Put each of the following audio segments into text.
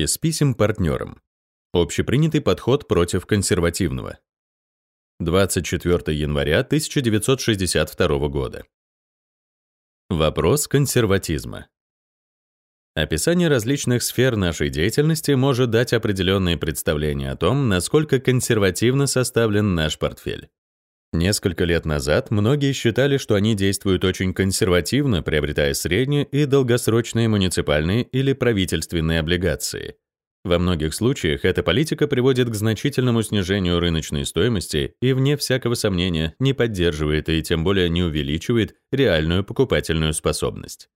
Из писем партнерам. Общепринятый подход против консервативного. 24 января 1962 года. Вопрос консерватизма. Описание различных сфер нашей деятельности может дать определенные представления о том, насколько консервативно составлен наш портфель. Несколько лет назад многие считали, что они действуют очень консервативно, приобретая средние и долгосрочные муниципальные или правительственные облигации. Во многих случаях эта политика приводит к значительному снижению рыночной стоимости и, вне всякого сомнения, не поддерживает и тем более не увеличивает реальную покупательную способность.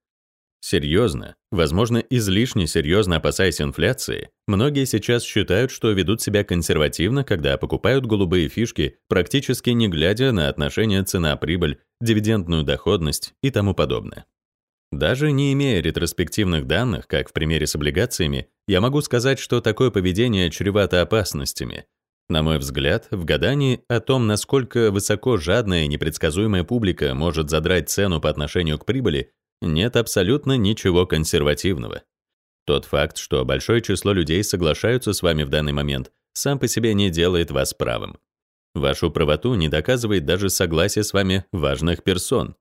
Серьезно, возможно, излишне серьезно опасаясь инфляции, многие сейчас считают, что ведут себя консервативно, когда покупают голубые фишки, практически не глядя на отношение цена-прибыль, дивидендную доходность и тому подобное. Даже не имея ретроспективных данных, как в примере с облигациями, я могу сказать, что такое поведение чревато опасностями. На мой взгляд, в гадании о том, насколько высоко жадная и непредсказуемая публика может задрать цену по отношению к прибыли, нет абсолютно ничего консервативного. Тот факт, что большое число людей соглашаются с вами в данный момент, сам по себе не делает вас правым. Вашу правоту не доказывает даже согласие с вами важных персон.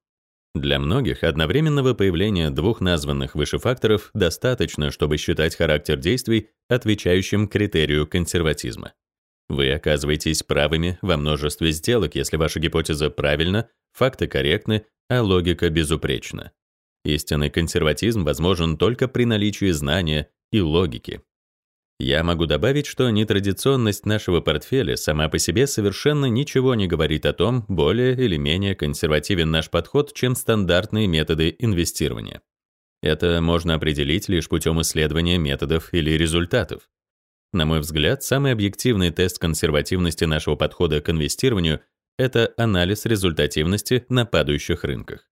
Для многих одновременного появления двух названных выше факторов достаточно, чтобы считать характер действий отвечающим критерию консерватизма. Вы оказываетесь правыми во множестве сделок, если ваша гипотеза правильна, факты корректны, а логика безупречна. Истинный консерватизм возможен только при наличии знания и логики. Я могу добавить, что нетрадиционность нашего портфеля сама по себе совершенно ничего не говорит о том, более или менее консервативен наш подход, чем стандартные методы инвестирования. Это можно определить лишь путем исследования методов или результатов. На мой взгляд, самый объективный тест консервативности нашего подхода к инвестированию — это анализ результативности на падающих рынках.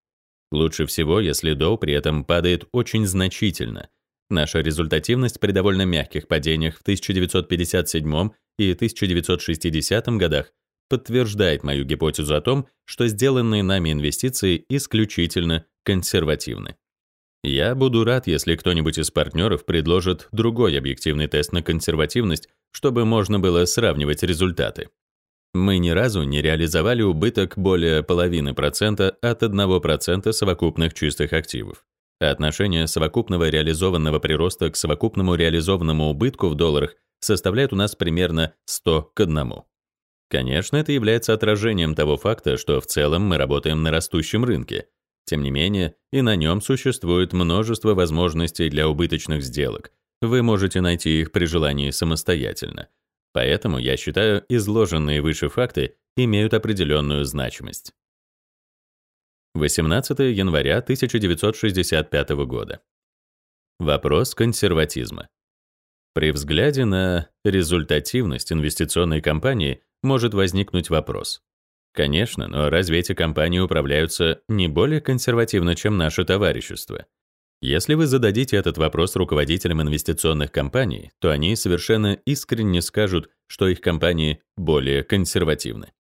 Лучше всего, если Доу при этом падает очень значительно. Наша результативность при довольно мягких падениях в 1957 и 1960 годах подтверждает мою гипотезу о том, что сделанные нами инвестиции исключительно консервативны. Я буду рад, если кто-нибудь из партнеров предложит другой объективный тест на консервативность, чтобы можно было сравнивать результаты. Мы ни разу не реализовали убыток более половины процента от 1% совокупных чистых активов. Отношение совокупного реализованного прироста к совокупному реализованному убытку в долларах составляет у нас примерно 100 к 1. Конечно, это является отражением того факта, что в целом мы работаем на растущем рынке. Тем не менее, и на нем существует множество возможностей для убыточных сделок. Вы можете найти их при желании самостоятельно. Поэтому я считаю, изложенные выше факты имеют определенную значимость. 18 января 1965 года. Вопрос консерватизма. При взгляде на результативность инвестиционной компании может возникнуть вопрос. Конечно, но разве эти компании управляются не более консервативно, чем наше товарищество? Если вы зададите этот вопрос руководителям инвестиционных компаний, то они совершенно искренне скажут, что их компании более консервативны.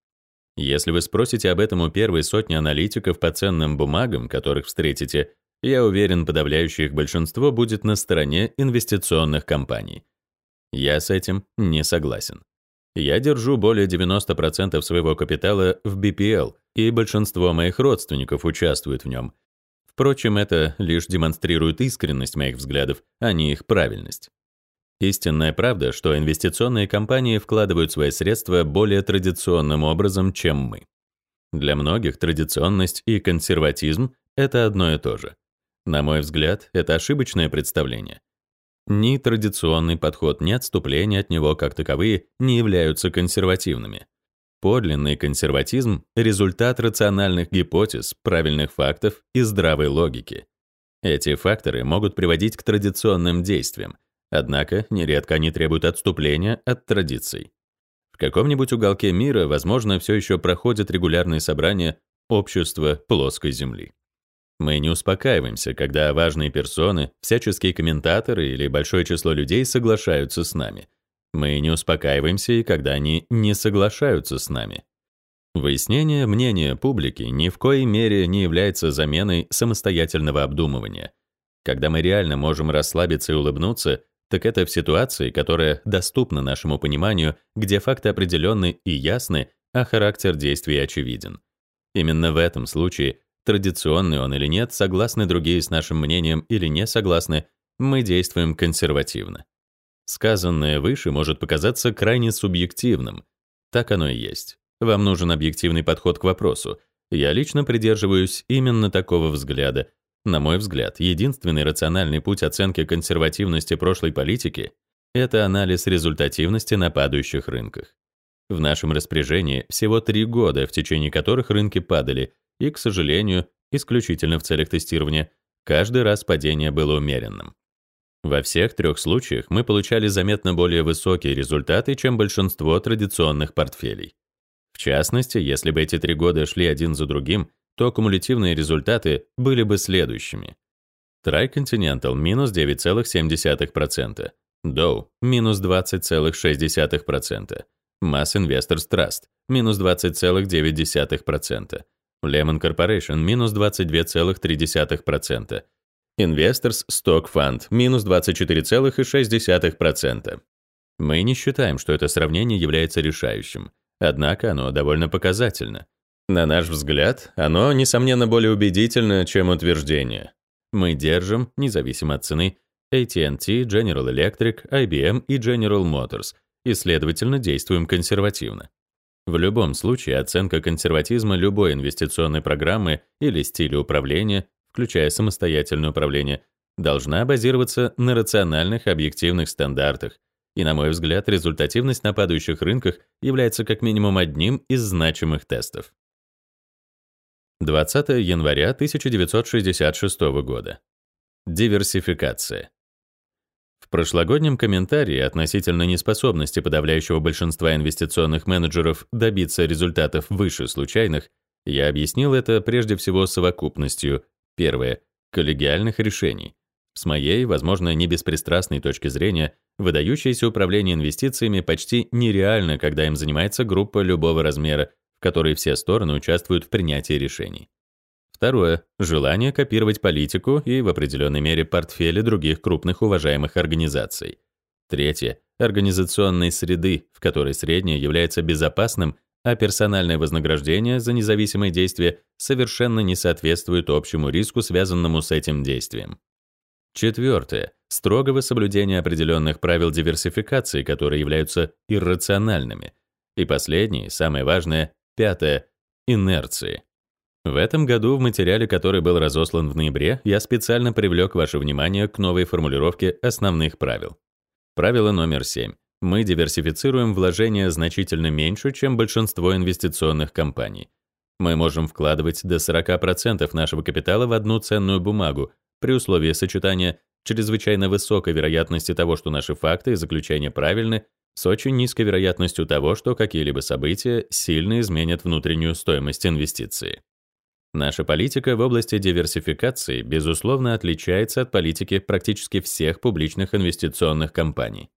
Если вы спросите об этом у первой сотни аналитиков по ценным бумагам, которых встретите, я уверен, подавляющее их большинство будет на стороне инвестиционных компаний. Я с этим не согласен. Я держу более 90% своего капитала в BPL, и большинство моих родственников участвуют в нем, Впрочем, это лишь демонстрирует искренность моих взглядов, а не их правильность. Истинная правда, что инвестиционные компании вкладывают свои средства более традиционным образом, чем мы. Для многих традиционность и консерватизм — это одно и то же. На мой взгляд, это ошибочное представление. Ни традиционный подход, ни отступление от него как таковые не являются консервативными. Подлинный консерватизм — результат рациональных гипотез, правильных фактов и здравой логики. Эти факторы могут приводить к традиционным действиям, однако нередко они требуют отступления от традиций. В каком-нибудь уголке мира, возможно, все еще проходят регулярные собрания общества плоской Земли. Мы не успокаиваемся, когда важные персоны, всяческие комментаторы или большое число людей соглашаются с нами — мы не успокаиваемся и когда они не соглашаются с нами. Выяснение мнения публики ни в коей мере не является заменой самостоятельного обдумывания. Когда мы реально можем расслабиться и улыбнуться, так это в ситуации, которая доступна нашему пониманию, где факты определенны и ясны, а характер действий очевиден. Именно в этом случае, традиционный он или нет, согласны другие с нашим мнением или не согласны, мы действуем консервативно. Сказанное выше может показаться крайне субъективным. Так оно и есть. Вам нужен объективный подход к вопросу. Я лично придерживаюсь именно такого взгляда. На мой взгляд, единственный рациональный путь оценки консервативности прошлой политики — это анализ результативности на падающих рынках. В нашем распоряжении всего три года, в течение которых рынки падали, и, к сожалению, исключительно в целях тестирования, каждый раз падение было умеренным. Во всех трех случаях мы получали заметно более высокие результаты, чем большинство традиционных портфелей. В частности, если бы эти три года шли один за другим, то кумулятивные результаты были бы следующими. Tricontinental – минус 9,7%, Dow – минус 20,6%, Mass Investors Trust – минус 20,9%, Lehman Corporation – минус 22,3%, Investors Stock Fund – минус 24,6%. Мы не считаем, что это сравнение является решающим, однако оно довольно показательно. На наш взгляд, оно, несомненно, более убедительно, чем утверждение. Мы держим, независимо от цены, AT&T, General Electric, IBM и General Motors, и, следовательно, действуем консервативно. В любом случае, оценка консерватизма любой инвестиционной программы или стиля управления включая самостоятельное управление, должна базироваться на рациональных объективных стандартах, и, на мой взгляд, результативность на падающих рынках является как минимум одним из значимых тестов. 20 января 1966 года. Диверсификация. В прошлогоднем комментарии относительно неспособности подавляющего большинства инвестиционных менеджеров добиться результатов выше случайных, я объяснил это прежде всего совокупностью Первое — коллегиальных решений. С моей, возможно, не беспристрастной точки зрения, выдающееся управление инвестициями почти нереально, когда им занимается группа любого размера, в которой все стороны участвуют в принятии решений. Второе — желание копировать политику и, в определенной мере, портфели других крупных уважаемых организаций. Третье — организационной среды, в которой среднее является безопасным а персональное вознаграждение за независимые действия совершенно не соответствует общему риску, связанному с этим действием. Четвертое. Строгого соблюдения определенных правил диверсификации, которые являются иррациональными. И последнее, самое важное, пятое — инерции. В этом году в материале, который был разослан в ноябре, я специально привлек ваше внимание к новой формулировке основных правил. Правило номер 7 мы диверсифицируем вложения значительно меньше, чем большинство инвестиционных компаний. Мы можем вкладывать до 40% нашего капитала в одну ценную бумагу при условии сочетания чрезвычайно высокой вероятности того, что наши факты и заключения правильны, с очень низкой вероятностью того, что какие-либо события сильно изменят внутреннюю стоимость инвестиции. Наша политика в области диверсификации, безусловно, отличается от политики практически всех публичных инвестиционных компаний.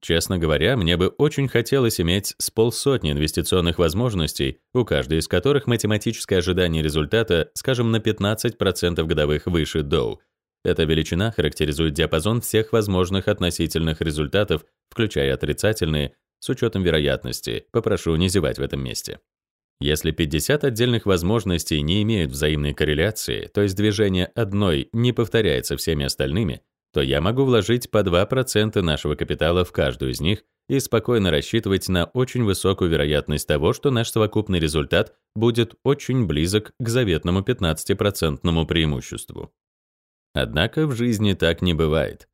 Честно говоря, мне бы очень хотелось иметь с полсотни инвестиционных возможностей, у каждой из которых математическое ожидание результата, скажем, на 15% годовых выше Dow. Эта величина характеризует диапазон всех возможных относительных результатов, включая отрицательные, с учетом вероятности. Попрошу не зевать в этом месте. Если 50 отдельных возможностей не имеют взаимной корреляции, то есть движение одной не повторяется всеми остальными, то я могу вложить по 2% нашего капитала в каждую из них и спокойно рассчитывать на очень высокую вероятность того, что наш совокупный результат будет очень близок к заветному 15% преимуществу. Однако в жизни так не бывает.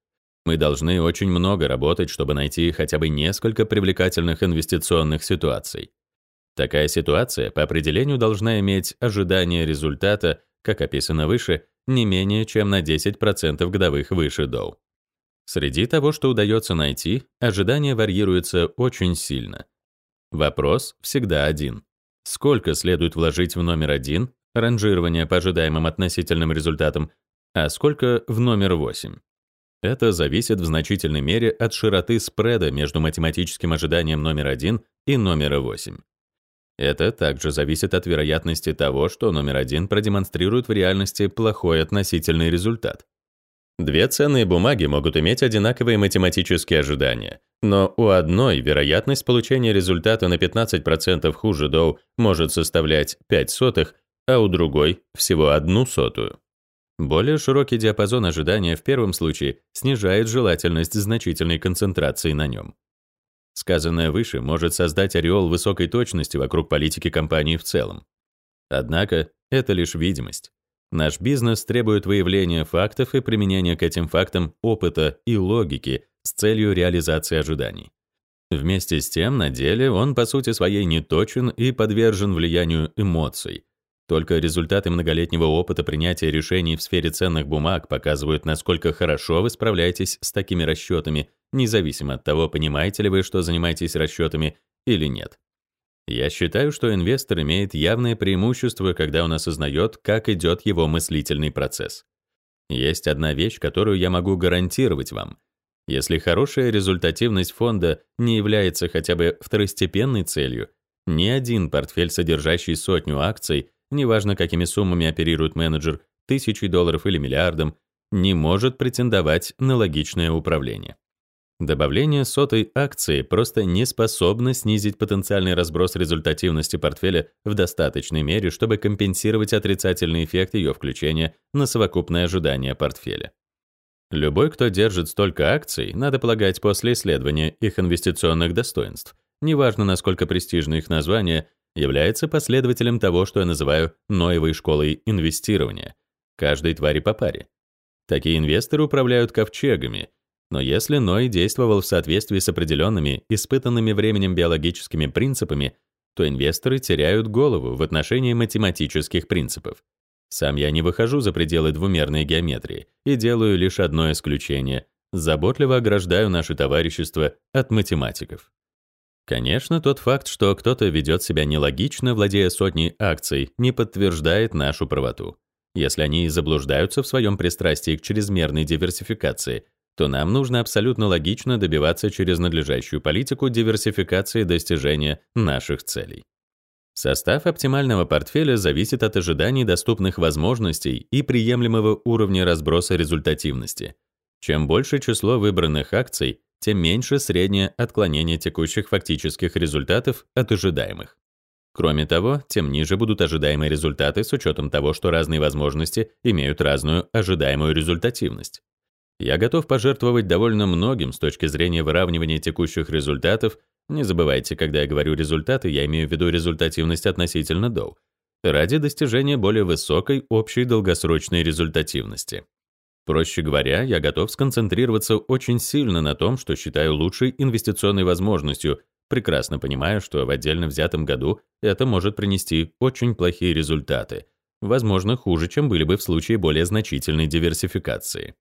Мы должны очень много работать, чтобы найти хотя бы несколько привлекательных инвестиционных ситуаций. Такая ситуация по определению должна иметь ожидание результата, как описано выше, не менее чем на 10% годовых выше Dow. Среди того, что удается найти, ожидания варьируются очень сильно. Вопрос всегда один. Сколько следует вложить в номер один, ранжирование по ожидаемым относительным результатам, а сколько в номер 8? Это зависит в значительной мере от широты спреда между математическим ожиданием номер 1 и номера 8. Это также зависит от вероятности того, что номер один продемонстрирует в реальности плохой относительный результат. Две ценные бумаги могут иметь одинаковые математические ожидания, но у одной вероятность получения результата на 15% хуже Доу может составлять 5 сотых, а у другой — всего одну сотую. Более широкий диапазон ожидания в первом случае снижает желательность значительной концентрации на нем. Сказанное выше может создать ореол высокой точности вокруг политики компании в целом. Однако это лишь видимость. Наш бизнес требует выявления фактов и применения к этим фактам опыта и логики с целью реализации ожиданий. Вместе с тем, на деле он по сути своей неточен и подвержен влиянию эмоций. Только результаты многолетнего опыта принятия решений в сфере ценных бумаг показывают, насколько хорошо вы справляетесь с такими расчетами, независимо от того, понимаете ли вы, что занимаетесь расчетами или нет. Я считаю, что инвестор имеет явное преимущество, когда он осознает, как идет его мыслительный процесс. Есть одна вещь, которую я могу гарантировать вам. Если хорошая результативность фонда не является хотя бы второстепенной целью, ни один портфель, содержащий сотню акций, неважно какими суммами оперирует менеджер, тысячей долларов или миллиардом, не может претендовать на логичное управление. Добавление сотой акции просто не способно снизить потенциальный разброс результативности портфеля в достаточной мере, чтобы компенсировать отрицательный эффект ее включения на совокупное ожидание портфеля. Любой, кто держит столько акций, надо полагать после исследования их инвестиционных достоинств, неважно насколько престижно их название, является последователем того, что я называю Ноевой школой инвестирования, каждой твари по паре. Такие инвесторы управляют ковчегами — но если Ной действовал в соответствии с определенными, испытанными временем биологическими принципами, то инвесторы теряют голову в отношении математических принципов. Сам я не выхожу за пределы двумерной геометрии и делаю лишь одно исключение — заботливо ограждаю наше товарищество от математиков. Конечно, тот факт, что кто-то ведет себя нелогично, владея сотней акций, не подтверждает нашу правоту. Если они заблуждаются в своем пристрастии к чрезмерной диверсификации, то нам нужно абсолютно логично добиваться через надлежащую политику диверсификации достижения наших целей. Состав оптимального портфеля зависит от ожиданий доступных возможностей и приемлемого уровня разброса результативности. Чем больше число выбранных акций, тем меньше среднее отклонение текущих фактических результатов от ожидаемых. Кроме того, тем ниже будут ожидаемые результаты с учетом того, что разные возможности имеют разную ожидаемую результативность. Я готов пожертвовать довольно многим с точки зрения выравнивания текущих результатов. Не забывайте, когда я говорю результаты, я имею в виду результативность относительно Доу, ради достижения более высокой общей долгосрочной результативности. Проще говоря, я готов сконцентрироваться очень сильно на том, что считаю лучшей инвестиционной возможностью, прекрасно понимая, что в отдельно взятом году это может принести очень плохие результаты, возможно, хуже, чем были бы в случае более значительной диверсификации.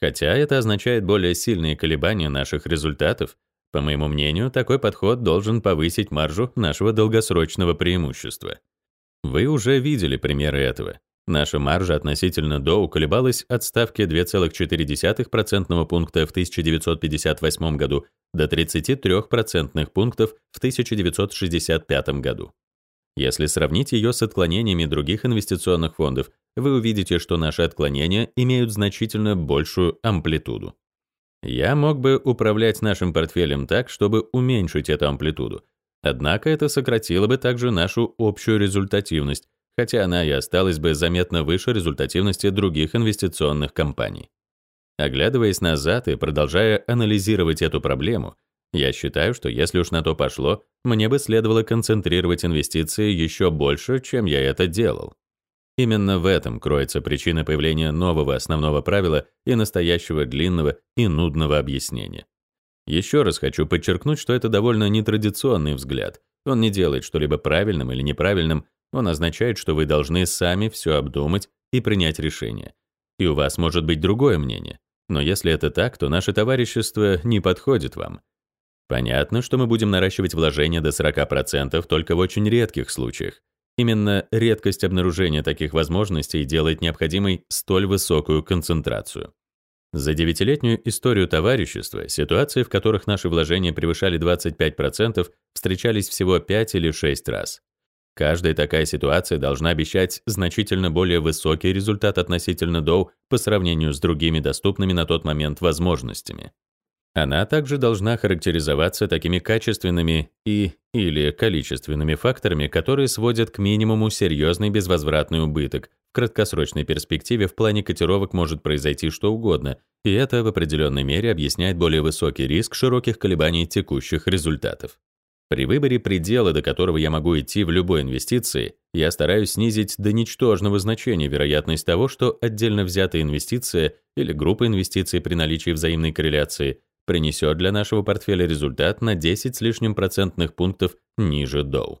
Хотя это означает более сильные колебания наших результатов, по моему мнению, такой подход должен повысить маржу нашего долгосрочного преимущества. Вы уже видели примеры этого. Наша маржа относительно Доу колебалась от ставки 2,4% пункта в 1958 году до 33% пунктов в 1965 году. Если сравнить ее с отклонениями других инвестиционных фондов, вы увидите, что наши отклонения имеют значительно большую амплитуду. Я мог бы управлять нашим портфелем так, чтобы уменьшить эту амплитуду. Однако это сократило бы также нашу общую результативность, хотя она и осталась бы заметно выше результативности других инвестиционных компаний. Оглядываясь назад и продолжая анализировать эту проблему, я считаю, что если уж на то пошло, мне бы следовало концентрировать инвестиции еще больше, чем я это делал. Именно в этом кроется причина появления нового основного правила и настоящего длинного и нудного объяснения. Еще раз хочу подчеркнуть, что это довольно нетрадиционный взгляд. Он не делает что-либо правильным или неправильным, он означает, что вы должны сами все обдумать и принять решение. И у вас может быть другое мнение. Но если это так, то наше товарищество не подходит вам. Понятно, что мы будем наращивать вложения до 40% только в очень редких случаях. Именно редкость обнаружения таких возможностей делает необходимой столь высокую концентрацию. За девятилетнюю историю товарищества ситуации, в которых наши вложения превышали 25%, встречались всего 5 или 6 раз. Каждая такая ситуация должна обещать значительно более высокий результат относительно Доу по сравнению с другими доступными на тот момент возможностями. Она также должна характеризоваться такими качественными и или количественными факторами, которые сводят к минимуму серьезный безвозвратный убыток. В краткосрочной перспективе в плане котировок может произойти что угодно, и это в определенной мере объясняет более высокий риск широких колебаний текущих результатов. При выборе предела, до которого я могу идти в любой инвестиции, я стараюсь снизить до ничтожного значения вероятность того, что отдельно взятая инвестиция или группа инвестиций при наличии взаимной корреляции принесет для нашего портфеля результат на 10 с лишним процентных пунктов ниже Dow.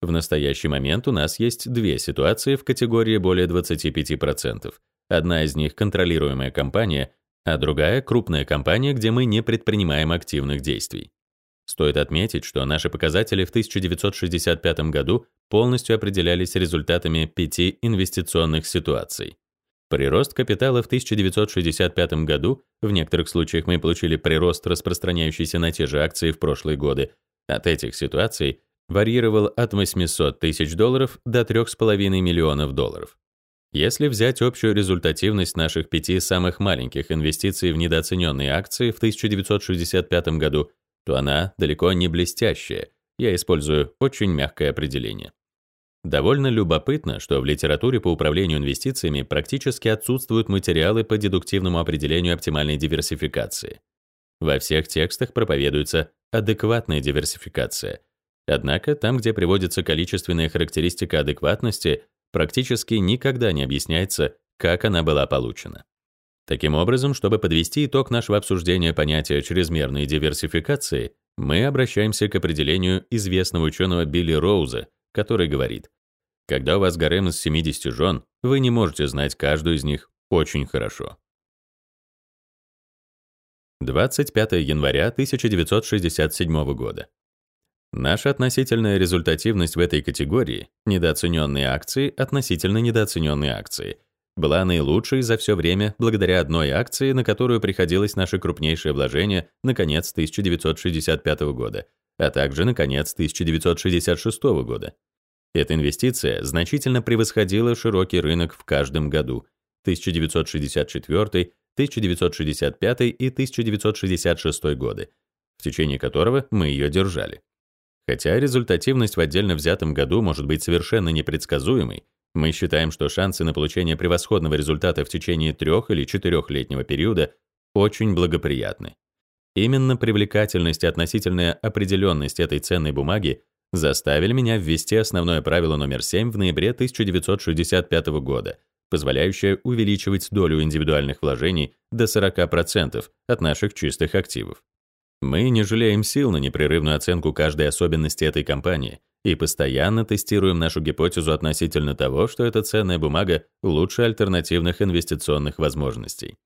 В настоящий момент у нас есть две ситуации в категории более 25%. Одна из них — контролируемая компания, а другая — крупная компания, где мы не предпринимаем активных действий. Стоит отметить, что наши показатели в 1965 году полностью определялись результатами пяти инвестиционных ситуаций. Прирост капитала в 1965 году, в некоторых случаях мы получили прирост, распространяющийся на те же акции в прошлые годы, от этих ситуаций варьировал от 800 тысяч долларов до 3,5 миллионов долларов. Если взять общую результативность наших пяти самых маленьких инвестиций в недооцененные акции в 1965 году, то она далеко не блестящая. Я использую очень мягкое определение. Довольно любопытно, что в литературе по управлению инвестициями практически отсутствуют материалы по дедуктивному определению оптимальной диверсификации. Во всех текстах проповедуется адекватная диверсификация. Однако там, где приводится количественная характеристика адекватности, практически никогда не объясняется, как она была получена. Таким образом, чтобы подвести итог нашего обсуждения понятия чрезмерной диверсификации, мы обращаемся к определению известного ученого Билли Роуза, который говорит, когда у вас гарем из 70 жен, вы не можете знать каждую из них очень хорошо. 25 января 1967 года. Наша относительная результативность в этой категории, недооцененные акции относительно недооцененные акции, была наилучшей за все время благодаря одной акции, на которую приходилось наше крупнейшее вложение на конец 1965 года, а также на конец 1966 года. Эта инвестиция значительно превосходила широкий рынок в каждом году 1964, 1965 и 1966 годы, в течение которого мы ее держали. Хотя результативность в отдельно взятом году может быть совершенно непредсказуемой, мы считаем, что шансы на получение превосходного результата в течение трех или четырехлетнего периода очень благоприятны. Именно привлекательность и относительная определенность этой ценной бумаги заставили меня ввести основное правило номер 7 в ноябре 1965 года, позволяющее увеличивать долю индивидуальных вложений до 40% от наших чистых активов. Мы не жалеем сил на непрерывную оценку каждой особенности этой компании и постоянно тестируем нашу гипотезу относительно того, что эта ценная бумага лучше альтернативных инвестиционных возможностей.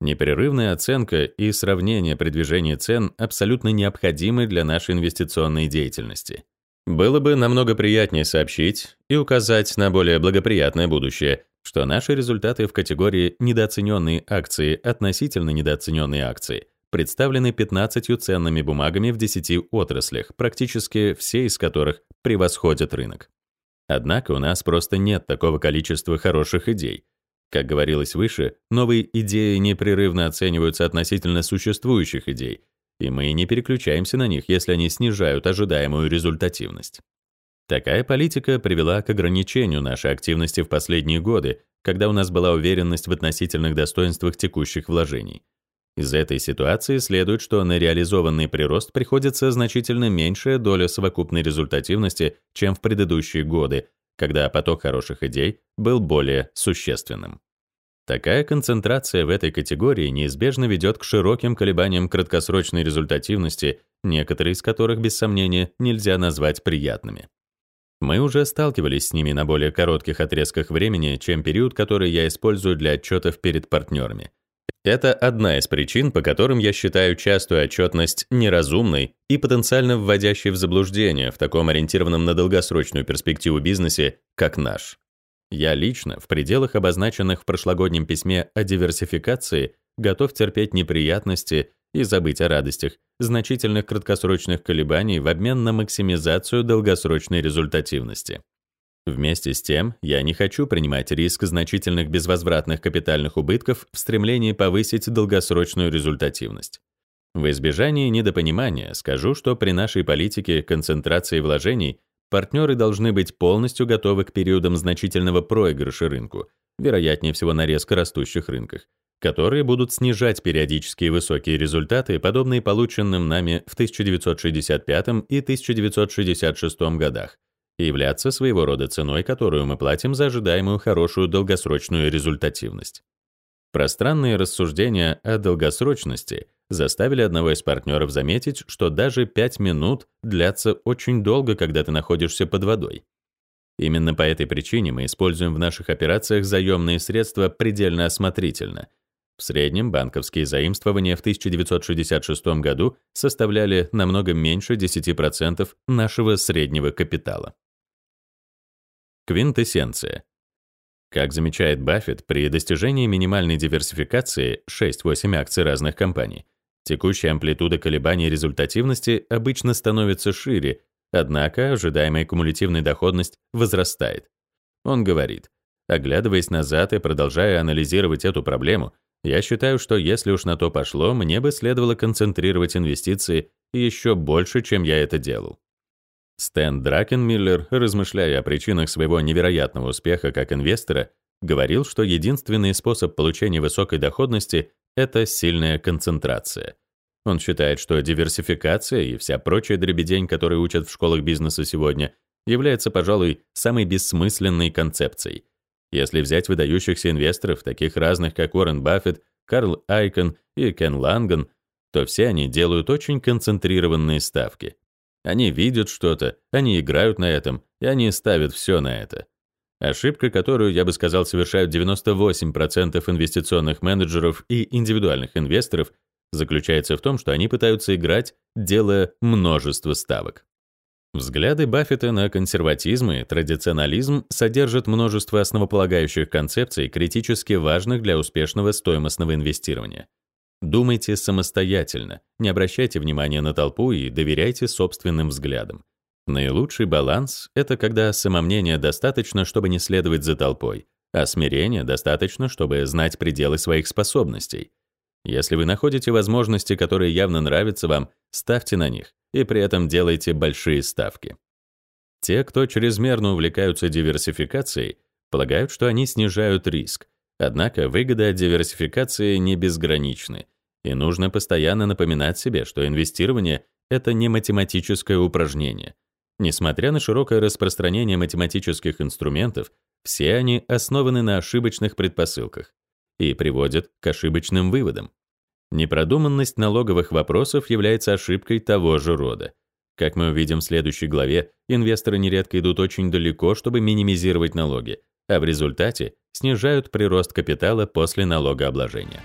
Непрерывная оценка и сравнение при движении цен абсолютно необходимы для нашей инвестиционной деятельности. Было бы намного приятнее сообщить и указать на более благоприятное будущее, что наши результаты в категории недооцененные акции относительно недооцененные акции представлены 15 ценными бумагами в 10 отраслях, практически все из которых превосходят рынок. Однако у нас просто нет такого количества хороших идей. Как говорилось выше, новые идеи непрерывно оцениваются относительно существующих идей, и мы не переключаемся на них, если они снижают ожидаемую результативность. Такая политика привела к ограничению нашей активности в последние годы, когда у нас была уверенность в относительных достоинствах текущих вложений. Из этой ситуации следует, что на реализованный прирост приходится значительно меньшая доля совокупной результативности, чем в предыдущие годы, когда поток хороших идей был более существенным. Такая концентрация в этой категории неизбежно ведет к широким колебаниям краткосрочной результативности, некоторые из которых, без сомнения, нельзя назвать приятными. Мы уже сталкивались с ними на более коротких отрезках времени, чем период, который я использую для отчетов перед партнерами. Это одна из причин, по которым я считаю частую отчетность неразумной и потенциально вводящей в заблуждение в таком ориентированном на долгосрочную перспективу бизнесе, как наш. Я лично, в пределах обозначенных в прошлогоднем письме о диверсификации, готов терпеть неприятности и забыть о радостях, значительных краткосрочных колебаний в обмен на максимизацию долгосрочной результативности. Вместе с тем, я не хочу принимать риск значительных безвозвратных капитальных убытков в стремлении повысить долгосрочную результативность. В избежании недопонимания скажу, что при нашей политике концентрации вложений партнеры должны быть полностью готовы к периодам значительного проигрыша рынку, вероятнее всего на резко растущих рынках, которые будут снижать периодические высокие результаты, подобные полученным нами в 1965 и 1966 годах, и являться своего рода ценой, которую мы платим за ожидаемую хорошую долгосрочную результативность. Пространные рассуждения о долгосрочности заставили одного из партнеров заметить, что даже 5 минут длятся очень долго, когда ты находишься под водой. Именно по этой причине мы используем в наших операциях заемные средства предельно осмотрительно. В среднем банковские заимствования в 1966 году составляли намного меньше 10% нашего среднего капитала. Квинтэссенция. Как замечает Баффет, при достижении минимальной диверсификации 6-8 акций разных компаний, текущая амплитуда колебаний результативности обычно становится шире, однако ожидаемая кумулятивная доходность возрастает. Он говорит, оглядываясь назад и продолжая анализировать эту проблему, я считаю, что если уж на то пошло, мне бы следовало концентрировать инвестиции еще больше, чем я это делал. Стэн Дракенмиллер, размышляя о причинах своего невероятного успеха как инвестора, говорил, что единственный способ получения высокой доходности — это сильная концентрация. Он считает, что диверсификация и вся прочая дребедень, которую учат в школах бизнеса сегодня, является, пожалуй, самой бессмысленной концепцией. Если взять выдающихся инвесторов, таких разных, как Уоррен Баффет, Карл Айкон и Кен Ланган, то все они делают очень концентрированные ставки — они видят что-то, они играют на этом, и они ставят все на это. Ошибка, которую, я бы сказал, совершают 98% инвестиционных менеджеров и индивидуальных инвесторов, заключается в том, что они пытаются играть, делая множество ставок. Взгляды Баффета на консерватизм и традиционализм содержат множество основополагающих концепций, критически важных для успешного стоимостного инвестирования — Думайте самостоятельно, не обращайте внимания на толпу и доверяйте собственным взглядам. Наилучший баланс — это когда самомнения достаточно, чтобы не следовать за толпой, а смирения достаточно, чтобы знать пределы своих способностей. Если вы находите возможности, которые явно нравятся вам, ставьте на них и при этом делайте большие ставки. Те, кто чрезмерно увлекаются диверсификацией, полагают, что они снижают риск, Однако выгоды от диверсификации не безграничны, и нужно постоянно напоминать себе, что инвестирование — это не математическое упражнение. Несмотря на широкое распространение математических инструментов, все они основаны на ошибочных предпосылках и приводят к ошибочным выводам. Непродуманность налоговых вопросов является ошибкой того же рода. Как мы увидим в следующей главе, инвесторы нередко идут очень далеко, чтобы минимизировать налоги, а в результате снижают прирост капитала после налогообложения.